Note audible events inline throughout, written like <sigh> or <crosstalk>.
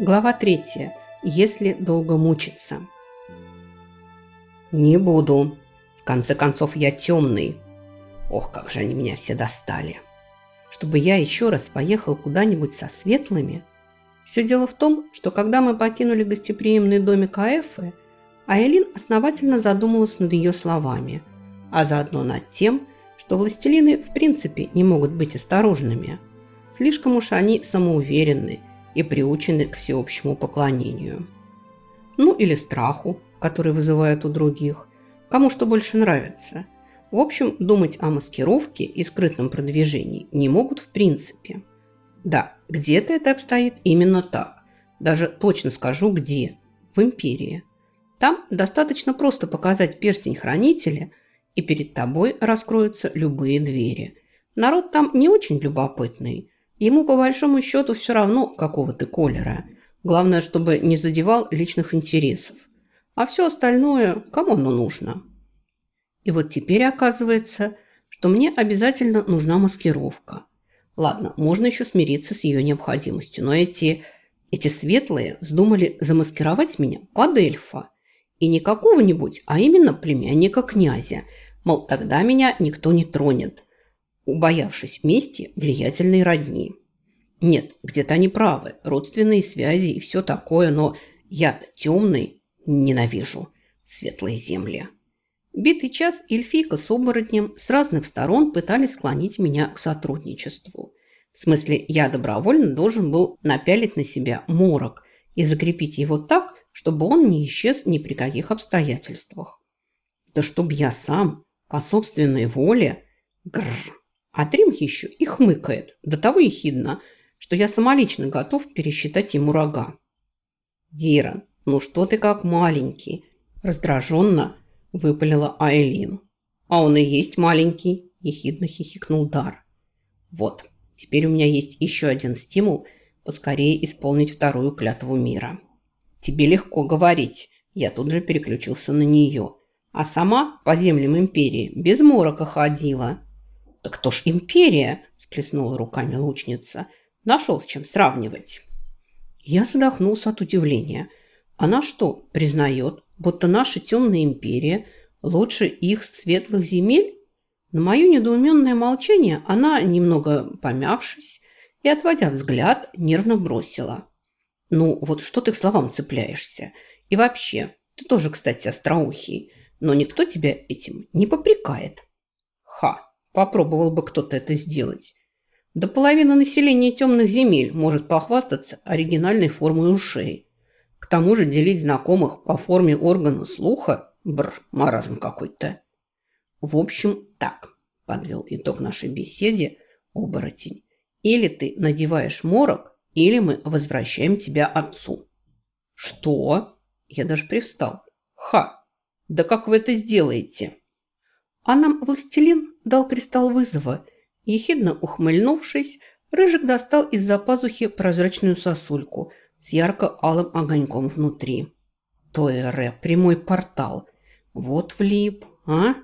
Глава третья. Если долго мучиться. Не буду. В конце концов, я темный. Ох, как же они меня все достали. Чтобы я еще раз поехал куда-нибудь со светлыми? Все дело в том, что когда мы покинули гостеприимный домик Аэфы, Айлин основательно задумалась над ее словами, а заодно над тем, что властелины в принципе не могут быть осторожными. Слишком уж они самоуверенны – и приучены к всеобщему поклонению. Ну или страху, который вызывает у других, кому что больше нравится. В общем, думать о маскировке и скрытном продвижении не могут в принципе. Да, где-то это обстоит именно так. Даже точно скажу, где. В империи. Там достаточно просто показать перстень хранителя, и перед тобой раскроются любые двери. Народ там не очень любопытный, Ему по большому счету все равно, какого ты колера. Главное, чтобы не задевал личных интересов. А все остальное, кому оно нужно? И вот теперь оказывается, что мне обязательно нужна маскировка. Ладно, можно еще смириться с ее необходимостью, но эти, эти светлые вздумали замаскировать меня под эльфа. И не какого-нибудь, а именно племянника князя. Мол, тогда меня никто не тронет убоявшись мести влиятельной родни. Нет, где-то они правы, родственные связи и все такое, но я-то темный ненавижу светлые земли. Битый час эльфийка с оборотнем с разных сторон пытались склонить меня к сотрудничеству. В смысле, я добровольно должен был напялить на себя морок и закрепить его так, чтобы он не исчез ни при каких обстоятельствах. Да чтоб я сам, по собственной воле, гррр, а Трим еще и хмыкает, до того ехидно, что я самолично готов пересчитать ему рога. «Дира, ну что ты как маленький?» – раздраженно выпалила Айлин. «А он и есть маленький», – ехидно хихикнул Дар. «Вот, теперь у меня есть еще один стимул поскорее исполнить вторую клятву мира». «Тебе легко говорить», – я тут же переключился на нее. «А сама по землям империи без морока ходила». «Так кто ж империя?» – сплеснула руками лучница. «Нашел с чем сравнивать». Я задохнулся от удивления. Она что, признает, будто наша темная империя лучше их светлых земель? На мое недоуменное молчание она, немного помявшись и отводя взгляд, нервно бросила. «Ну, вот что ты к словам цепляешься? И вообще, ты тоже, кстати, остроухий, но никто тебя этим не попрекает». Попробовал бы кто-то это сделать. До половины населения темных земель может похвастаться оригинальной формой ушей. К тому же делить знакомых по форме органа слуха – бр, маразм какой-то. В общем, так, подвел итог нашей беседе оборотень. Или ты надеваешь морок, или мы возвращаем тебя отцу. Что? Я даже привстал. Ха! Да как вы это сделаете? А нам властелин дал кристалл вызова. Ехидно ухмыльнувшись, Рыжик достал из-за пазухи прозрачную сосульку с ярко-алым огоньком внутри. Тоэре, прямой портал. Вот влип, а?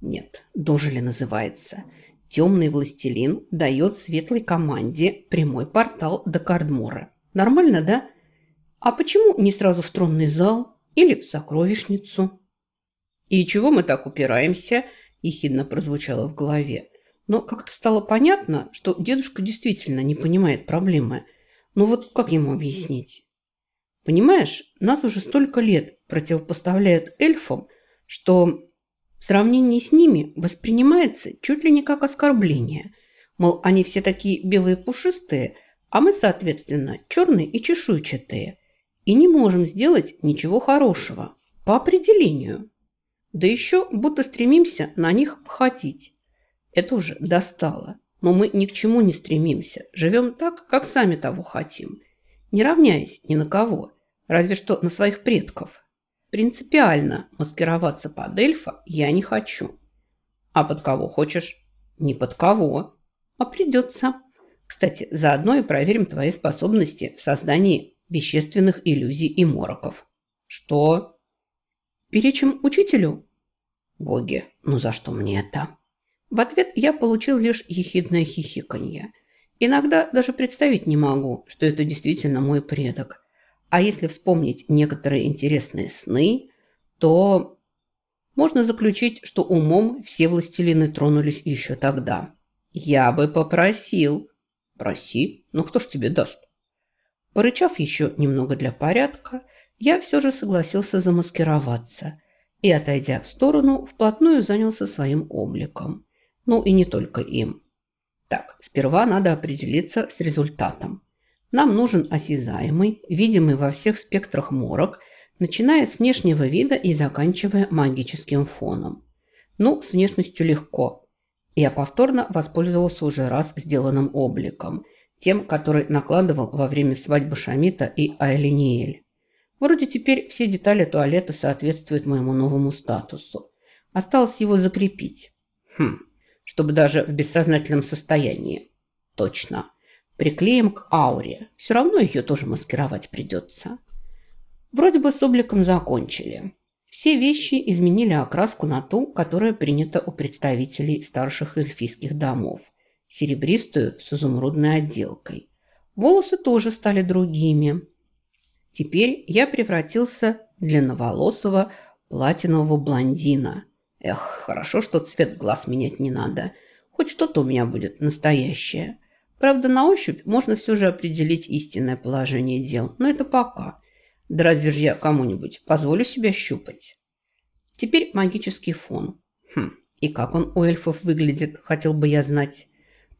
Нет, дожили называется. Темный властелин дает светлой команде прямой портал до Кардмора. Нормально, да? А почему не сразу в тронный зал или в сокровищницу? «И чего мы так упираемся?» – ехидно прозвучало в голове. Но как-то стало понятно, что дедушка действительно не понимает проблемы. Ну вот как ему объяснить? Понимаешь, нас уже столько лет противопоставляют эльфам, что в сравнении с ними воспринимается чуть ли не как оскорбление. Мол, они все такие белые пушистые, а мы, соответственно, черные и чешуйчатые. И не можем сделать ничего хорошего. По определению. Да еще будто стремимся на них походить. Это уже достало. Но мы ни к чему не стремимся. Живем так, как сами того хотим. Не равняясь ни на кого. Разве что на своих предков. Принципиально маскироваться под эльфа я не хочу. А под кого хочешь? Не под кого. А придется. Кстати, заодно и проверим твои способности в создании вещественных иллюзий и мороков. Что? Перечим учителю? Боги, ну за что мне это? В ответ я получил лишь ехидное хихиканье. Иногда даже представить не могу, что это действительно мой предок. А если вспомнить некоторые интересные сны, то можно заключить, что умом все властелины тронулись еще тогда. Я бы попросил. Проси, но кто ж тебе даст? Порычав еще немного для порядка, я все же согласился замаскироваться и, отойдя в сторону, вплотную занялся своим обликом. Ну и не только им. Так, сперва надо определиться с результатом. Нам нужен осязаемый, видимый во всех спектрах морок, начиная с внешнего вида и заканчивая магическим фоном. Ну, с внешностью легко. Я повторно воспользовался уже раз сделанным обликом, тем, который накладывал во время свадьбы Шамита и Айлиниэль. Вроде теперь все детали туалета соответствуют моему новому статусу. Осталось его закрепить. Хм, чтобы даже в бессознательном состоянии. Точно. Приклеим к ауре. Все равно ее тоже маскировать придется. Вроде бы с обликом закончили. Все вещи изменили окраску на ту, которая принята у представителей старших эльфийских домов. Серебристую с изумрудной отделкой. Волосы тоже стали другими. Теперь я превратился в длинноволосого платинового блондина – Эх, хорошо, что цвет глаз менять не надо. Хоть что-то у меня будет настоящее. Правда, на ощупь можно все же определить истинное положение дел, но это пока. Да разве же я кому-нибудь позволю себя щупать? Теперь магический фон. Хм, и как он у эльфов выглядит, хотел бы я знать.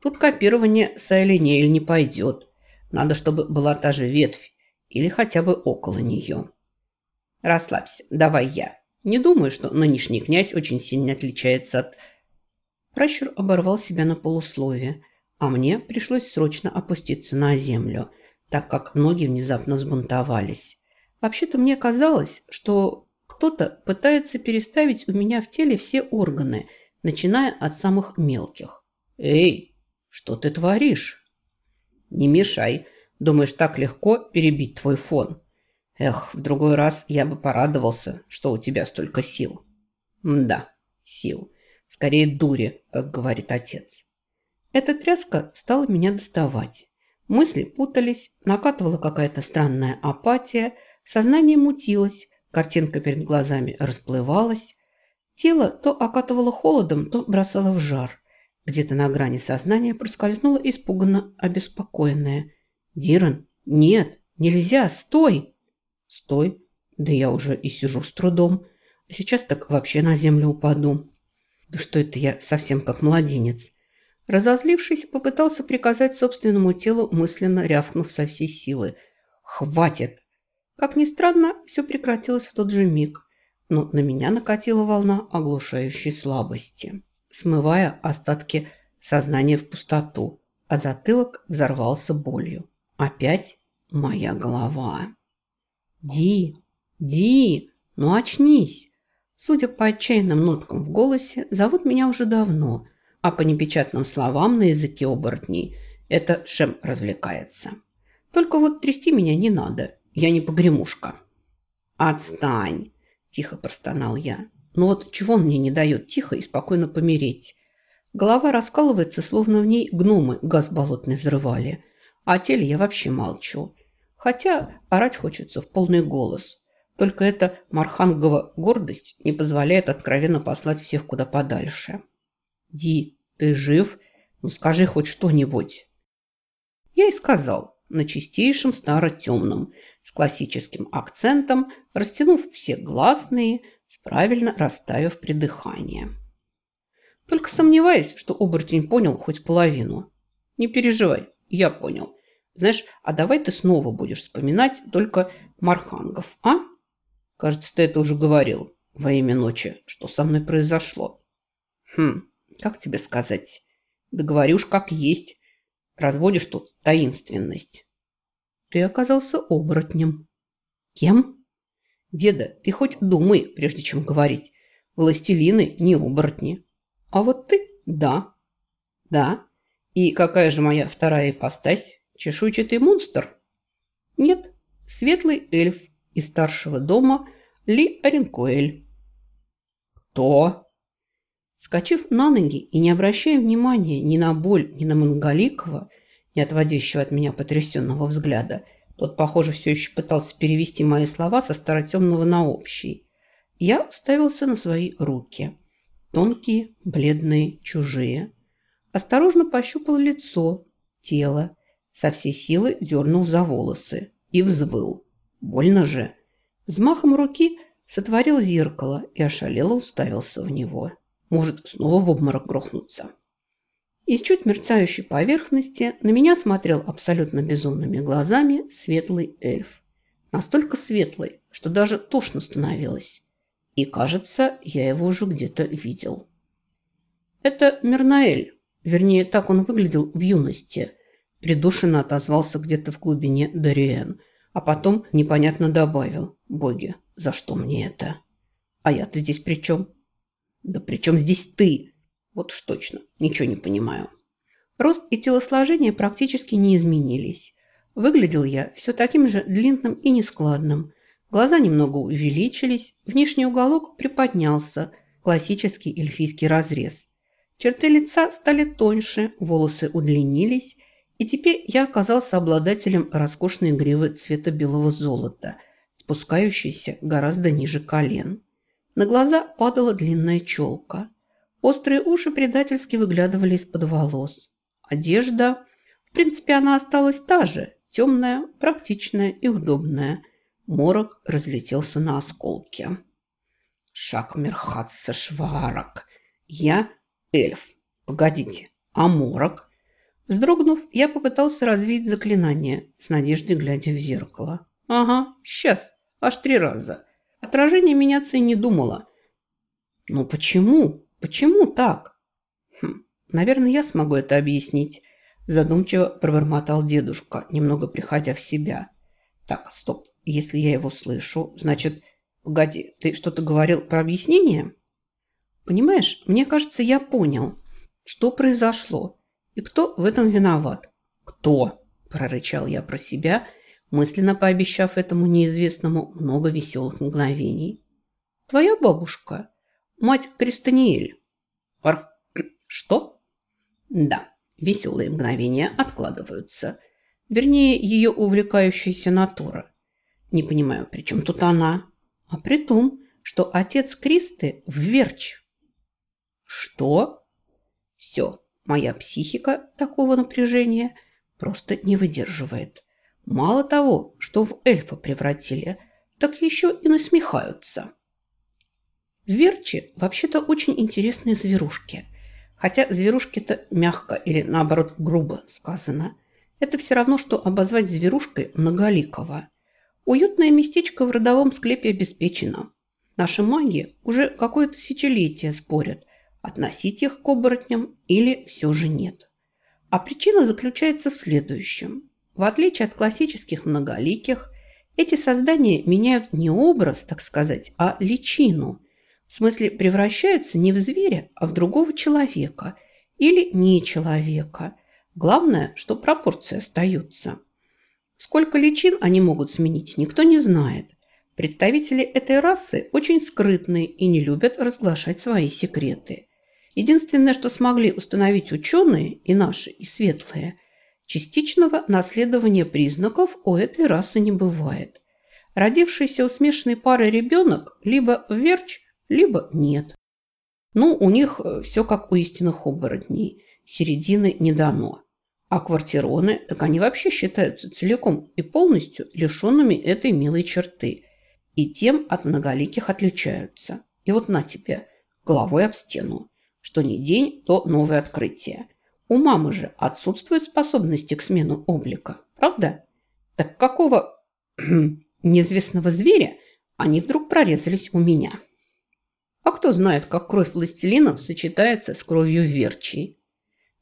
Тут копирование с Айлинеэль не пойдет. Надо, чтобы была та же ветвь или хотя бы около нее. Расслабься, давай я. Не думаю, что нынешний князь очень сильно отличается от... Пращур оборвал себя на полусловие, а мне пришлось срочно опуститься на землю, так как ноги внезапно взбунтовались. Вообще-то мне казалось, что кто-то пытается переставить у меня в теле все органы, начиная от самых мелких. «Эй, что ты творишь?» «Не мешай. Думаешь, так легко перебить твой фон?» Эх, в другой раз я бы порадовался, что у тебя столько сил. Да, сил. Скорее дури, как говорит отец. Эта тряска стала меня доставать. Мысли путались, накатывала какая-то странная апатия, сознание мутилось, картинка перед глазами расплывалась. Тело то окатывало холодом, то бросало в жар. Где-то на грани сознания проскользнула испуганно обеспокоенная. «Диран, нет, нельзя, стой!» Стой. Да я уже и сижу с трудом. А сейчас так вообще на землю упаду. Да что это я совсем как младенец. Разозлившись, попытался приказать собственному телу, мысленно рявкнув со всей силы. «Хватит!» Как ни странно, все прекратилось в тот же миг, но на меня накатила волна оглушающей слабости, смывая остатки сознания в пустоту, а затылок взорвался болью. Опять моя голова. «Ди! Ди! Ну очнись!» Судя по отчаянным ноткам в голосе, зовут меня уже давно, а по непечатным словам на языке оборотней это Шем развлекается. Только вот трясти меня не надо, я не погремушка. «Отстань!» – тихо простонал я. «Ну вот чего он мне не дает тихо и спокойно помереть?» Голова раскалывается, словно в ней гномы газ болотный взрывали. А о теле я вообще молчу. Хотя орать хочется в полный голос. Только эта мархангова гордость не позволяет откровенно послать всех куда подальше. «Ди, ты жив? Ну скажи хоть что-нибудь». Я и сказал, на чистейшем старо-темном, с классическим акцентом, растянув все гласные, с правильно расставив придыхание. Только сомневаюсь, что оборотень понял хоть половину. Не переживай, я понял. Знаешь, а давай ты снова будешь вспоминать только Мархангов, а? Кажется, ты это уже говорил во имя ночи, что со мной произошло. Хм, как тебе сказать? Да говори как есть. Разводишь тут таинственность. Ты оказался оборотнем. Кем? Деда, ты хоть думай, прежде чем говорить. Властелины не оборотни. А вот ты – да. Да. И какая же моя вторая ипостась? Чешуйчатый монстр? Нет, светлый эльф из старшего дома Ли Оренкоэль. Кто? Скочив на ноги и не обращая внимания ни на боль, ни на Монголикова, не отводящего от меня потрясенного взгляда, тот, похоже, все еще пытался перевести мои слова со старотемного на общий. Я уставился на свои руки. Тонкие, бледные, чужие. Осторожно пощупал лицо, тело. Со всей силы дернул за волосы и взвыл. Больно же. Взмахом руки сотворил зеркало и ошалело уставился в него. Может, снова в обморок грохнуться. Из чуть мерцающей поверхности на меня смотрел абсолютно безумными глазами светлый эльф. Настолько светлый, что даже тошно становилось. И, кажется, я его уже где-то видел. Это Мирнаэль. Вернее, так он выглядел в юности. Придушенно отозвался где-то в глубине Дориен. А потом непонятно добавил. Боги, за что мне это? А я-то здесь при чем? Да при чем здесь ты? Вот уж точно, ничего не понимаю. Рост и телосложение практически не изменились. Выглядел я все таким же длинным и нескладным. Глаза немного увеличились, внешний уголок приподнялся, классический эльфийский разрез. Черты лица стали тоньше, волосы удлинились, и теперь я оказался обладателем роскошной гривы цвета белого золота, спускающейся гораздо ниже колен. На глаза падала длинная челка. Острые уши предательски выглядывали из-под волос. Одежда... В принципе, она осталась та же, темная, практичная и удобная. Морок разлетелся на осколки. Шакмерхатса Шварак. Я эльф. Погодите, а морок? Вздрогнув, я попытался развить заклинание, с надеждой глядя в зеркало. Ага, сейчас, аж три раза. Отражение меняться и не думала. Но почему? Почему так? Хм, наверное, я смогу это объяснить. Задумчиво пробормотал дедушка, немного приходя в себя. Так, стоп. Если я его слышу, значит... Погоди, ты что-то говорил про объяснение? Понимаешь, мне кажется, я понял, что произошло и кто в этом виноват. Кто? Прорычал я про себя, мысленно пообещав этому неизвестному много веселых мгновений. Твоя бабушка, мать Кристаниэль. Арх... <clears throat> Что? Да, веселые мгновения откладываются. Вернее, ее увлекающаяся натура. Не понимаю, при чем тут она? А при том, что отец Кристы в Верч. Что? Все, моя психика такого напряжения просто не выдерживает. Мало того, что в эльфа превратили, так еще и насмехаются. Верчи вообще-то очень интересные зверушки. Хотя зверушки-то мягко или наоборот грубо сказано. Это все равно, что обозвать зверушкой многоликого. Уютное местечко в родовом склепе обеспечено. Наши маги уже какое-то тысячелетие спорят, относить их к оборотням или все же нет. А причина заключается в следующем. В отличие от классических многоликих, эти создания меняют не образ, так сказать, а личину. В смысле превращаются не в зверя, а в другого человека или не человека. Главное, что пропорции остаются. Сколько личин они могут сменить, никто не знает. Представители этой расы очень скрытные и не любят разглашать свои секреты. Единственное, что смогли установить ученые, и наши, и светлые, частичного наследования признаков у этой расы не бывает. Родившийся у смешанной пары ребенок либо верч, либо нет. Ну, у них э, все как у истинных оборотней. Середины не дано. А квартироны, так они вообще считаются целиком и полностью лишенными этой милой черты. И тем от многоликих отличаются. И вот на тебе, головой об стену. Что ни день, то новое открытие. У мамы же отсутствуют способности к смену облика, правда? Так какого <clears throat> неизвестного зверя они вдруг прорезались у меня? А кто знает, как кровь властелинов сочетается с кровью верчей?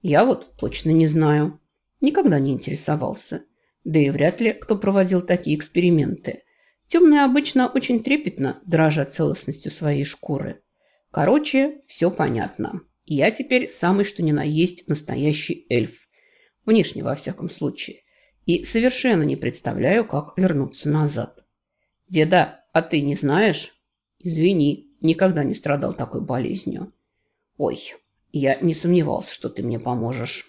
Я вот точно не знаю. Никогда не интересовался. Да и вряд ли кто проводил такие эксперименты. Темные обычно очень трепетно дрожат целостностью своей шкуры. Короче, все понятно. Я теперь самый что ни на есть настоящий эльф. Внешне, во всяком случае. И совершенно не представляю, как вернуться назад. Деда, а ты не знаешь? Извини, никогда не страдал такой болезнью. Ой, я не сомневался, что ты мне поможешь.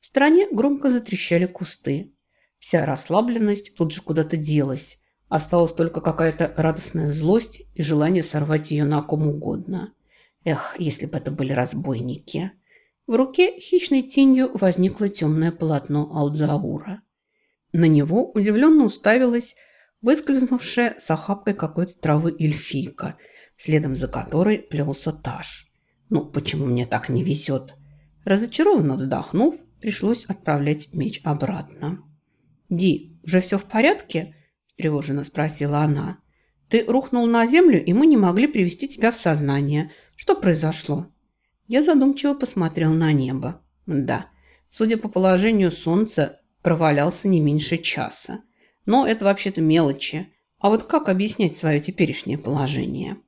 В стороне громко затрещали кусты. Вся расслабленность тут же куда-то делась. Осталась только какая-то радостная злость и желание сорвать ее на ком угодно. Эх, если бы это были разбойники. В руке хищной тенью возникло темное полотно Алджаура. На него удивленно уставилась выскользнувшая с охапкой какой-то травы эльфийка, следом за которой плелся Таш. Ну, почему мне так не везет? Разочарованно вздохнув, пришлось отправлять меч обратно. «Ди, уже все в порядке?» – встревоженно спросила она. «Ты рухнул на землю, и мы не могли привести тебя в сознание. Что произошло?» Я задумчиво посмотрел на небо. Да, судя по положению солнца, провалялся не меньше часа. Но это вообще-то мелочи. А вот как объяснять свое теперешнее положение?